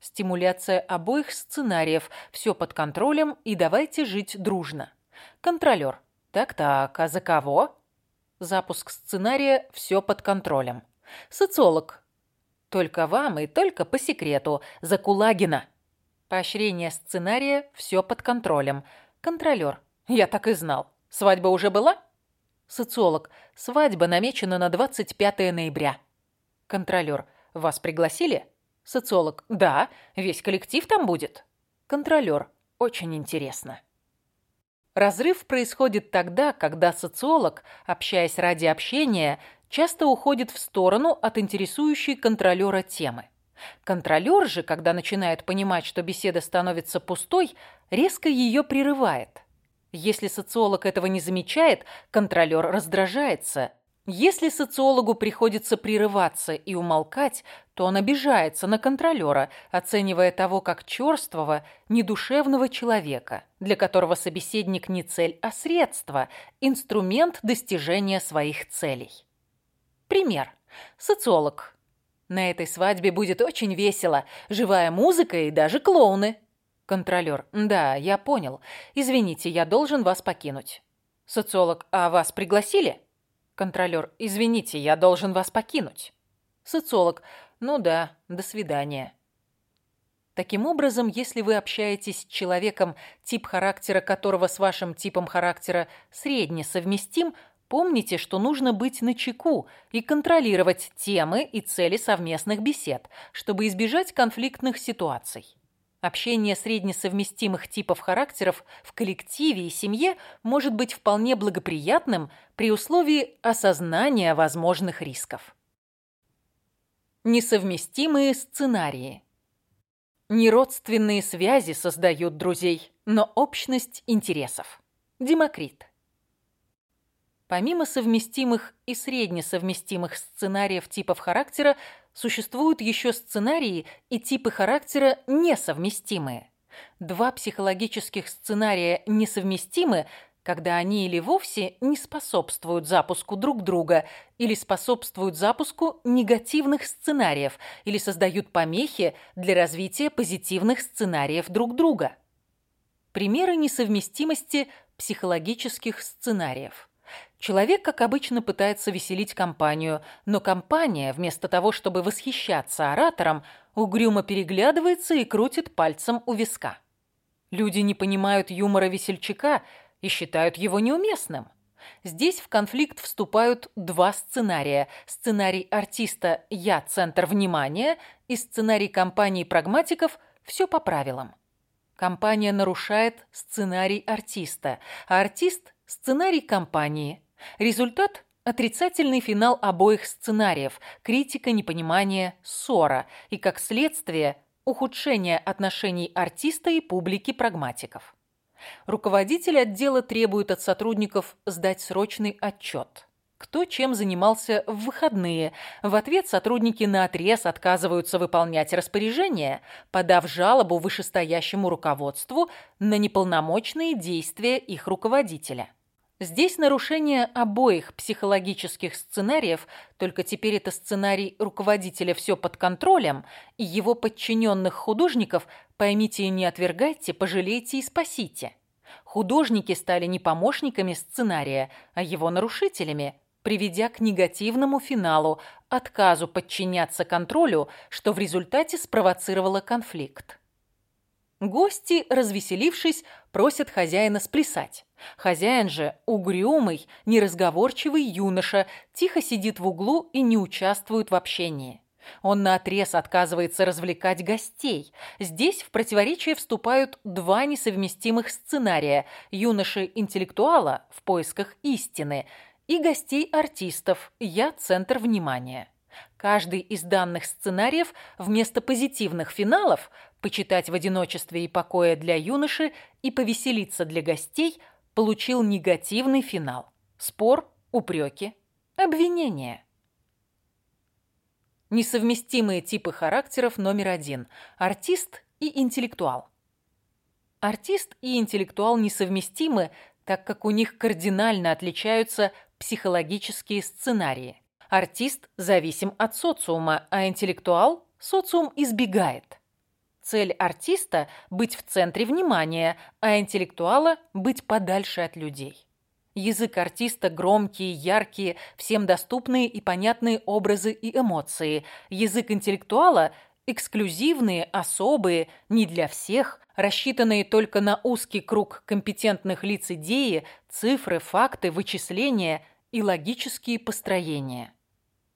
Стимуляция обоих сценариев. Все под контролем и давайте жить дружно. Контролер. Так-так, а за кого? Запуск сценария. Все под контролем. Социолог. Только вам и только по секрету. За Кулагина. Поощрение сценария «Все под контролем». Контролер. Я так и знал. Свадьба уже была? Социолог. Свадьба намечена на 25 ноября. Контролер. Вас пригласили? Социолог. Да, весь коллектив там будет. Контролер. Очень интересно. Разрыв происходит тогда, когда социолог, общаясь ради общения, часто уходит в сторону от интересующей контролера темы. Контролер же, когда начинает понимать, что беседа становится пустой, резко ее прерывает. Если социолог этого не замечает, контролер раздражается. Если социологу приходится прерываться и умолкать, то он обижается на контролера, оценивая того как черствого, недушевного человека, для которого собеседник не цель, а средство, инструмент достижения своих целей. Пример. Социолог на этой свадьбе будет очень весело. Живая музыка и даже клоуны. Контролер. Да, я понял. Извините, я должен вас покинуть. Социолог. А вас пригласили? Контролер. Извините, я должен вас покинуть. Социолог. Ну да, до свидания. Таким образом, если вы общаетесь с человеком, тип характера которого с вашим типом характера средне совместим, Помните, что нужно быть начеку и контролировать темы и цели совместных бесед, чтобы избежать конфликтных ситуаций. Общение среднесовместимых типов характеров в коллективе и семье может быть вполне благоприятным при условии осознания возможных рисков. Несовместимые сценарии. Неродственные связи создают друзей, но общность интересов. Демокрит. Помимо совместимых и среднесовместимых сценариев типов характера, существуют еще сценарии и типы характера несовместимые. Два психологических сценария несовместимы, когда они или вовсе не способствуют запуску друг друга, или способствуют запуску негативных сценариев, или создают помехи для развития позитивных сценариев друг друга. Примеры несовместимости психологических сценариев. Человек, как обычно, пытается веселить компанию, но компания, вместо того, чтобы восхищаться оратором, угрюмо переглядывается и крутит пальцем у виска. Люди не понимают юмора весельчака и считают его неуместным. Здесь в конфликт вступают два сценария. Сценарий артиста «Я – центр внимания» и сценарий компании прагматиков «Все по правилам». Компания нарушает сценарий артиста, а артист – сценарий компании – Результат – отрицательный финал обоих сценариев, критика, непонимание, ссора и, как следствие, ухудшение отношений артиста и публики прагматиков. Руководитель отдела требует от сотрудников сдать срочный отчет. Кто чем занимался в выходные. В ответ сотрудники наотрез отказываются выполнять распоряжения, подав жалобу вышестоящему руководству на неполномочные действия их руководителя. Здесь нарушение обоих психологических сценариев, только теперь это сценарий руководителя «все под контролем» и его подчиненных художников «поймите и не отвергайте, пожалейте и спасите». Художники стали не помощниками сценария, а его нарушителями, приведя к негативному финалу, отказу подчиняться контролю, что в результате спровоцировало конфликт. Гости, развеселившись, просят хозяина сплясать. Хозяин же, угрюмый, неразговорчивый юноша, тихо сидит в углу и не участвует в общении. Он наотрез отказывается развлекать гостей. Здесь в противоречие вступают два несовместимых сценария – юноши-интеллектуала в поисках истины и гостей-артистов «Я – центр внимания». Каждый из данных сценариев вместо позитивных финалов «почитать в одиночестве и покое для юноши» и «повеселиться для гостей» получил негативный финал. Спор, упреки, обвинения. Несовместимые типы характеров номер один. Артист и интеллектуал. Артист и интеллектуал несовместимы, так как у них кардинально отличаются психологические сценарии. Артист зависим от социума, а интеллектуал социум избегает. Цель артиста – быть в центре внимания, а интеллектуала – быть подальше от людей. Язык артиста – громкие, яркие, всем доступные и понятные образы и эмоции. Язык интеллектуала – эксклюзивные, особые, не для всех, рассчитанные только на узкий круг компетентных лиц идеи, цифры, факты, вычисления и логические построения.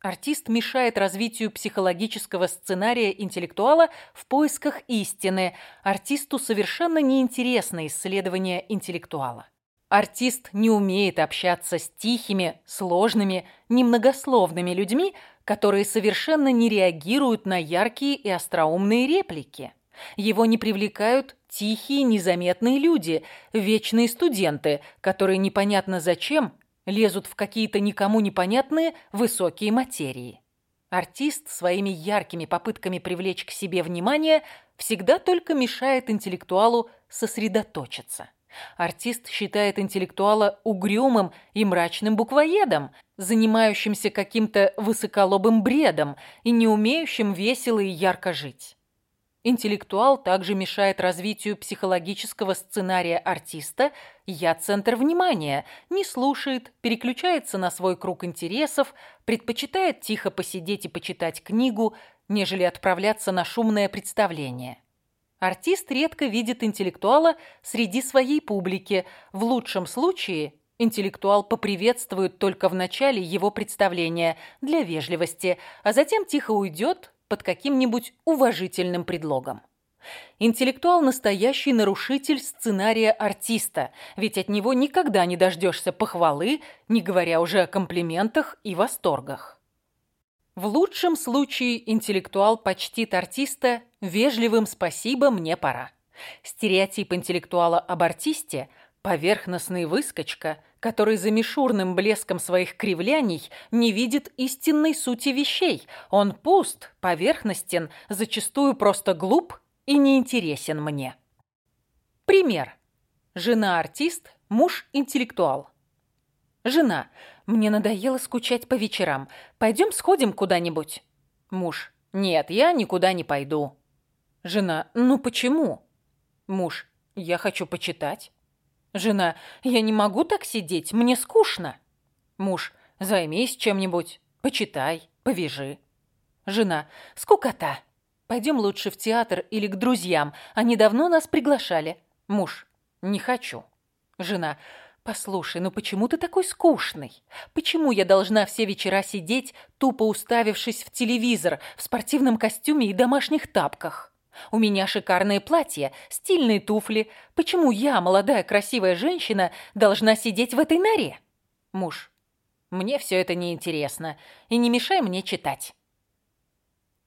Артист мешает развитию психологического сценария интеллектуала в поисках истины. Артисту совершенно неинтересно исследование интеллектуала. Артист не умеет общаться с тихими, сложными, немногословными людьми, которые совершенно не реагируют на яркие и остроумные реплики. Его не привлекают тихие, незаметные люди, вечные студенты, которые непонятно зачем лезут в какие-то никому непонятные высокие материи. Артист своими яркими попытками привлечь к себе внимание всегда только мешает интеллектуалу сосредоточиться. Артист считает интеллектуала угрюмым и мрачным буквоедом, занимающимся каким-то высоколобым бредом и не умеющим весело и ярко жить. Интеллектуал также мешает развитию психологического сценария артиста. «я центр внимания», не слушает, переключается на свой круг интересов, предпочитает тихо посидеть и почитать книгу, нежели отправляться на шумное представление. Артист редко видит интеллектуала среди своей публики, в лучшем случае Интеллектуал поприветствует только в начале его представления для вежливости, а затем тихо уйдет под каким-нибудь уважительным предлогом. Интеллектуал – настоящий нарушитель сценария артиста, ведь от него никогда не дождешься похвалы, не говоря уже о комплиментах и восторгах. В лучшем случае интеллектуал почтит артиста вежливым «спасибо, мне пора». Стереотип интеллектуала об артисте – поверхностный выскочка, который за мишурным блеском своих кривляний не видит истинной сути вещей. Он пуст, поверхностен, зачастую просто глуп и неинтересен мне. Пример. Жена-артист, муж-интеллектуал. Жена. Мне надоело скучать по вечерам. Пойдем сходим куда-нибудь. Муж. Нет, я никуда не пойду. Жена. Ну почему? Муж. Я хочу почитать. Жена. Я не могу так сидеть, мне скучно. Муж. Займись чем-нибудь. Почитай, повяжи. Жена. Скукота. Пойдем лучше в театр или к друзьям. Они давно нас приглашали. Муж. Не хочу. Жена. «Послушай, ну почему ты такой скучный? Почему я должна все вечера сидеть, тупо уставившись в телевизор, в спортивном костюме и домашних тапках? У меня шикарные платья, стильные туфли. Почему я, молодая красивая женщина, должна сидеть в этой норе?» Муж. «Мне все это неинтересно, и не мешай мне читать».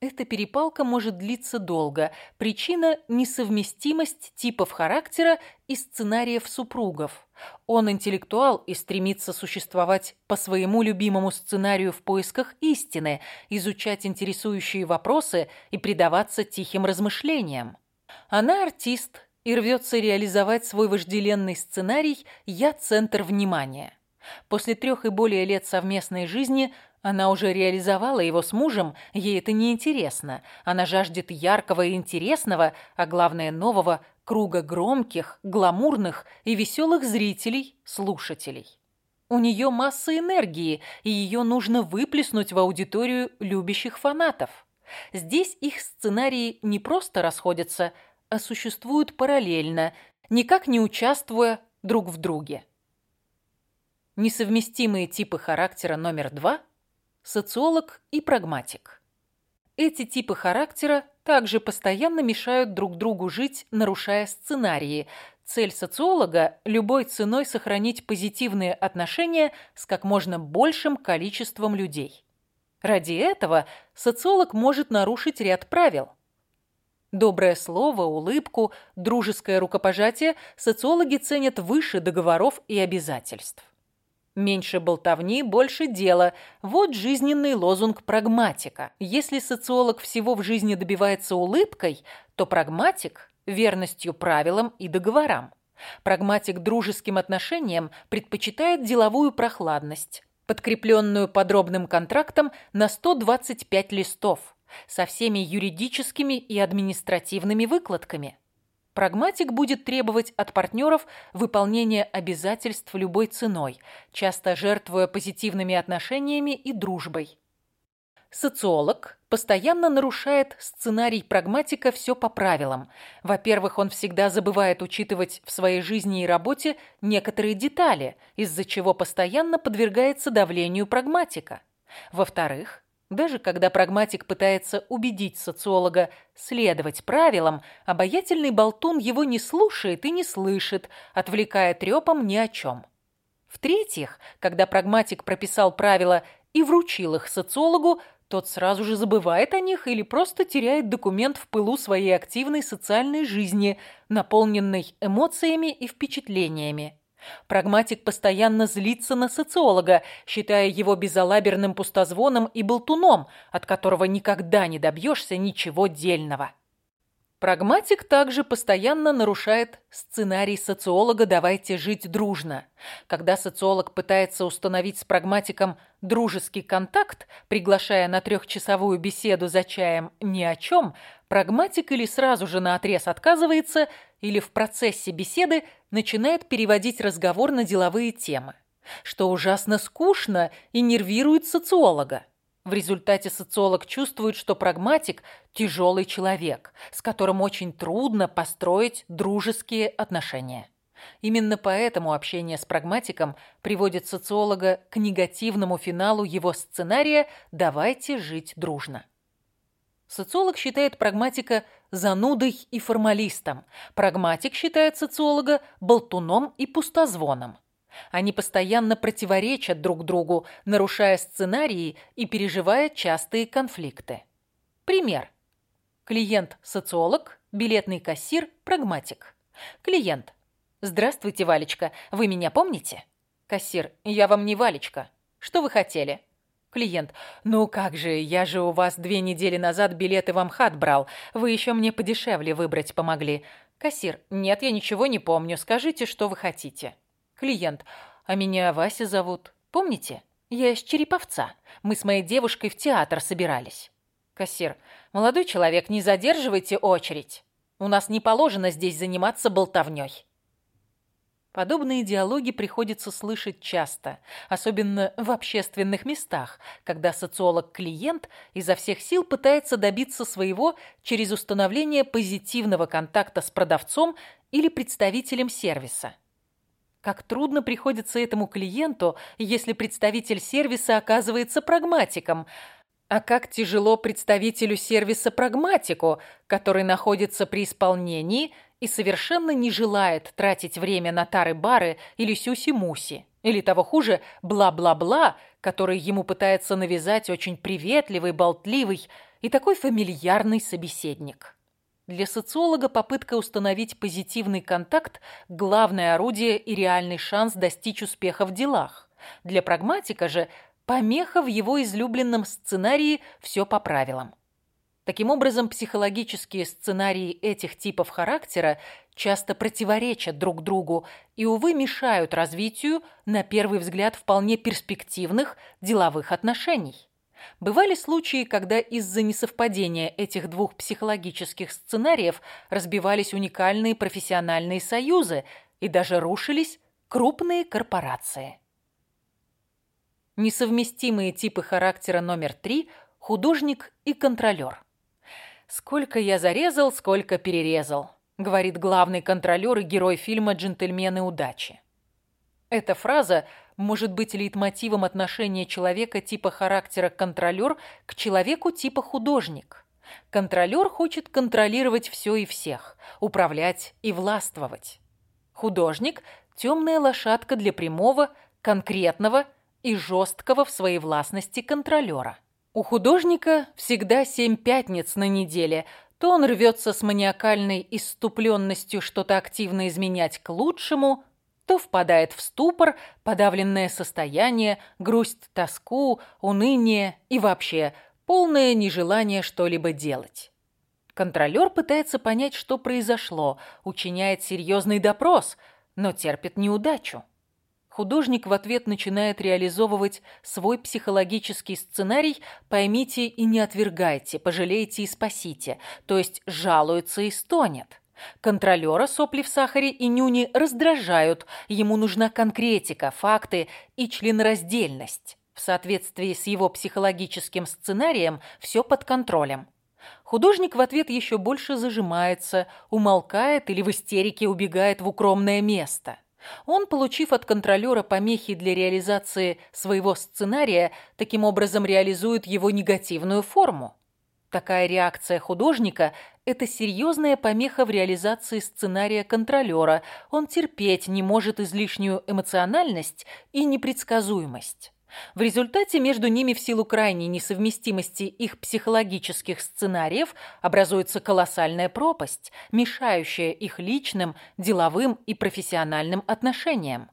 Эта перепалка может длиться долго. Причина – несовместимость типов характера и сценариев супругов. Он интеллектуал и стремится существовать по своему любимому сценарию в поисках истины, изучать интересующие вопросы и предаваться тихим размышлениям. Она артист и рвется реализовать свой вожделенный сценарий «Я – центр внимания». После трех и более лет совместной жизни она уже реализовала его с мужем, ей это не интересно. Она жаждет яркого и интересного, а главное нового, круга громких, гламурных и веселых зрителей, слушателей. У нее масса энергии, и ее нужно выплеснуть в аудиторию любящих фанатов. Здесь их сценарии не просто расходятся, а существуют параллельно, никак не участвуя друг в друге. Несовместимые типы характера номер два – социолог и прагматик. Эти типы характера также постоянно мешают друг другу жить, нарушая сценарии. Цель социолога – любой ценой сохранить позитивные отношения с как можно большим количеством людей. Ради этого социолог может нарушить ряд правил. Доброе слово, улыбку, дружеское рукопожатие социологи ценят выше договоров и обязательств. Меньше болтовни, больше дела. Вот жизненный лозунг прагматика. Если социолог всего в жизни добивается улыбкой, то прагматик – верностью правилам и договорам. Прагматик дружеским отношениям предпочитает деловую прохладность, подкрепленную подробным контрактом на 125 листов, со всеми юридическими и административными выкладками – Прагматик будет требовать от партнеров выполнения обязательств любой ценой, часто жертвуя позитивными отношениями и дружбой. Социолог постоянно нарушает сценарий прагматика все по правилам. Во-первых, он всегда забывает учитывать в своей жизни и работе некоторые детали, из-за чего постоянно подвергается давлению прагматика. Во-вторых, даже когда прагматик пытается убедить социолога следовать правилам, обаятельный болтун его не слушает и не слышит, отвлекая трепом ни о чем. В-третьих, когда прагматик прописал правила и вручил их социологу, тот сразу же забывает о них или просто теряет документ в пылу своей активной социальной жизни, наполненной эмоциями и впечатлениями. Прагматик постоянно злится на социолога, считая его безалаберным пустозвоном и болтуном, от которого никогда не добьешься ничего дельного. Прагматик также постоянно нарушает сценарий социолога «давайте жить дружно». Когда социолог пытается установить с прагматиком дружеский контакт, приглашая на трехчасовую беседу за чаем ни о чем, прагматик или сразу же наотрез отказывается, или в процессе беседы начинает переводить разговор на деловые темы, что ужасно скучно и нервирует социолога. В результате социолог чувствует, что прагматик – тяжелый человек, с которым очень трудно построить дружеские отношения. Именно поэтому общение с прагматиком приводит социолога к негативному финалу его сценария «давайте жить дружно». Социолог считает прагматика занудой и формалистом. Прагматик считает социолога болтуном и пустозвоном. Они постоянно противоречат друг другу, нарушая сценарии и переживая частые конфликты. Пример. Клиент-социолог, билетный кассир, прагматик. Клиент. «Здравствуйте, Валечка. Вы меня помните?» Кассир. «Я вам не Валечка. Что вы хотели?» Клиент. «Ну как же, я же у вас две недели назад билеты в Амхат брал. Вы еще мне подешевле выбрать помогли». Кассир. «Нет, я ничего не помню. Скажите, что вы хотите». Клиент. «А меня Вася зовут. Помните? Я из Череповца. Мы с моей девушкой в театр собирались». Кассир. «Молодой человек, не задерживайте очередь. У нас не положено здесь заниматься болтовней». Подобные диалоги приходится слышать часто, особенно в общественных местах, когда социолог-клиент изо всех сил пытается добиться своего через установление позитивного контакта с продавцом или представителем сервиса. Как трудно приходится этому клиенту, если представитель сервиса оказывается прагматиком, а как тяжело представителю сервиса прагматику, который находится при исполнении – и совершенно не желает тратить время на тары-бары или сюси-муси, или того хуже, бла-бла-бла, который ему пытается навязать очень приветливый, болтливый и такой фамильярный собеседник. Для социолога попытка установить позитивный контакт – главное орудие и реальный шанс достичь успеха в делах. Для прагматика же – помеха в его излюбленном сценарии «все по правилам». Таким образом, психологические сценарии этих типов характера часто противоречат друг другу и, увы, мешают развитию, на первый взгляд, вполне перспективных деловых отношений. Бывали случаи, когда из-за несовпадения этих двух психологических сценариев разбивались уникальные профессиональные союзы и даже рушились крупные корпорации. Несовместимые типы характера номер три – художник и контролер. «Сколько я зарезал, сколько перерезал», — говорит главный контролер и герой фильма «Джентльмены удачи». Эта фраза может быть лейтмотивом отношения человека типа характера контролер к человеку типа художник. Контролер хочет контролировать все и всех, управлять и властвовать. Художник – темная лошадка для прямого, конкретного и жесткого в своей властности контролера. У художника всегда семь пятниц на неделе. То он рвется с маниакальной иступленностью что-то активно изменять к лучшему, то впадает в ступор, подавленное состояние, грусть, тоску, уныние и вообще полное нежелание что-либо делать. Контролер пытается понять, что произошло, учиняет серьезный допрос, но терпит неудачу. Художник в ответ начинает реализовывать свой психологический сценарий «поймите и не отвергайте, пожалейте и спасите», то есть жалуется и стонет. Контролера сопли в сахаре и нюни раздражают, ему нужна конкретика, факты и членораздельность. В соответствии с его психологическим сценарием все под контролем. Художник в ответ еще больше зажимается, умолкает или в истерике убегает в укромное место. Он, получив от контролера помехи для реализации своего сценария, таким образом реализует его негативную форму. Такая реакция художника – это серьезная помеха в реализации сценария контролера. Он терпеть не может излишнюю эмоциональность и непредсказуемость. В результате между ними в силу крайней несовместимости их психологических сценариев образуется колоссальная пропасть, мешающая их личным, деловым и профессиональным отношениям.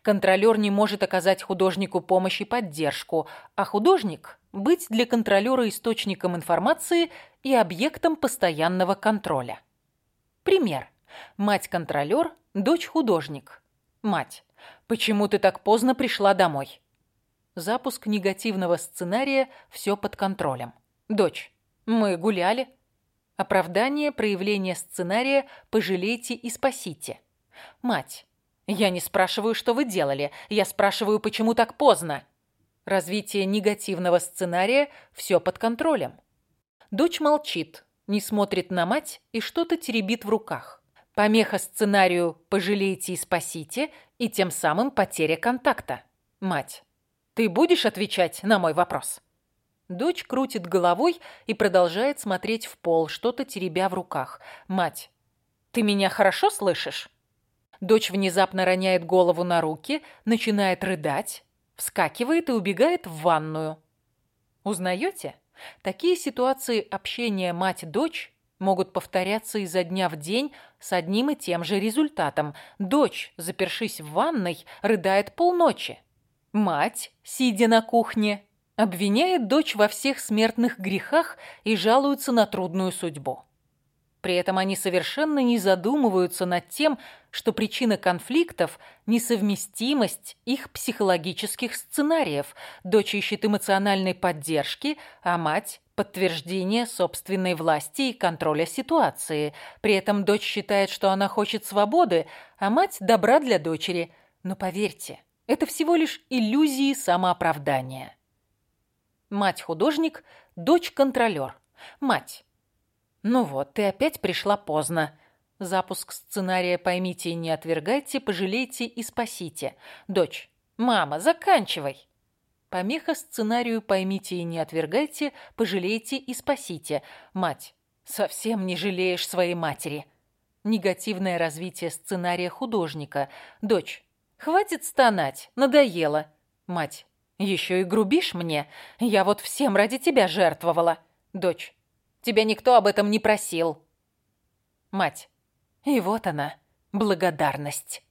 Контролер не может оказать художнику помощь и поддержку, а художник – быть для контролера источником информации и объектом постоянного контроля. Пример. Мать-контролер, дочь-художник. Мать. «Почему ты так поздно пришла домой?» Запуск негативного сценария «Все под контролем». Дочь. Мы гуляли. Оправдание проявления сценария «Пожалейте и спасите». Мать. Я не спрашиваю, что вы делали. Я спрашиваю, почему так поздно. Развитие негативного сценария «Все под контролем». Дочь молчит, не смотрит на мать и что-то теребит в руках. Помеха сценарию «пожалейте и спасите» и тем самым потеря контакта. Мать, ты будешь отвечать на мой вопрос? Дочь крутит головой и продолжает смотреть в пол, что-то теребя в руках. Мать, ты меня хорошо слышишь? Дочь внезапно роняет голову на руки, начинает рыдать, вскакивает и убегает в ванную. Узнаете? Такие ситуации общения мать-дочь могут повторяться изо дня в день с одним и тем же результатом. Дочь, запершись в ванной, рыдает полночи. Мать, сидя на кухне, обвиняет дочь во всех смертных грехах и жалуется на трудную судьбу. При этом они совершенно не задумываются над тем, что причина конфликтов – несовместимость их психологических сценариев. Дочь ищет эмоциональной поддержки, а мать – подтверждение собственной власти и контроля ситуации. При этом дочь считает, что она хочет свободы, а мать – добра для дочери. Но поверьте, это всего лишь иллюзии самооправдания. Мать-художник, дочь-контролер. Мать. Ну вот, ты опять пришла поздно. Запуск сценария «Поймите и не отвергайте, пожалейте и спасите». Дочь. Мама, заканчивай. Помеха сценарию «Поймите и не отвергайте, пожалейте и спасите». Мать. Совсем не жалеешь своей матери. Негативное развитие сценария художника. Дочь. Хватит стонать, надоело. Мать. Еще и грубишь мне. Я вот всем ради тебя жертвовала. Дочь. Тебя никто об этом не просил. Мать. И вот она, благодарность.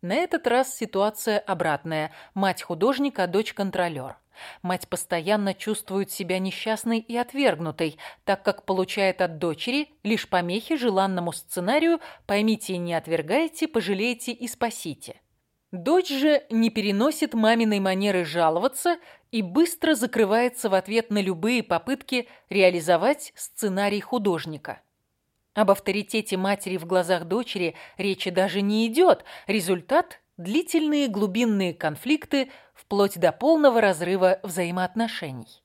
На этот раз ситуация обратная. Мать художник, а дочь контролер. Мать постоянно чувствует себя несчастной и отвергнутой, так как получает от дочери лишь помехи желанному сценарию «поймите и не отвергайте, пожалейте и спасите». Дочь же не переносит маминой манеры жаловаться и быстро закрывается в ответ на любые попытки реализовать сценарий художника. Об авторитете матери в глазах дочери речи даже не идет. Результат – длительные глубинные конфликты вплоть до полного разрыва взаимоотношений.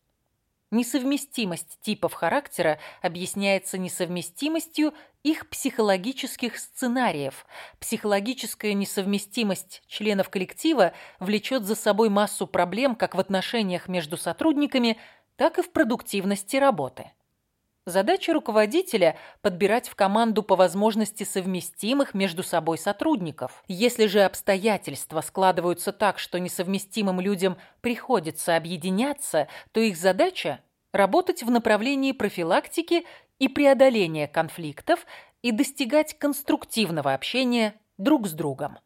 Несовместимость типов характера объясняется несовместимостью их психологических сценариев. Психологическая несовместимость членов коллектива влечет за собой массу проблем как в отношениях между сотрудниками, так и в продуктивности работы. Задача руководителя – подбирать в команду по возможности совместимых между собой сотрудников. Если же обстоятельства складываются так, что несовместимым людям приходится объединяться, то их задача – работать в направлении профилактики и преодоления конфликтов и достигать конструктивного общения друг с другом.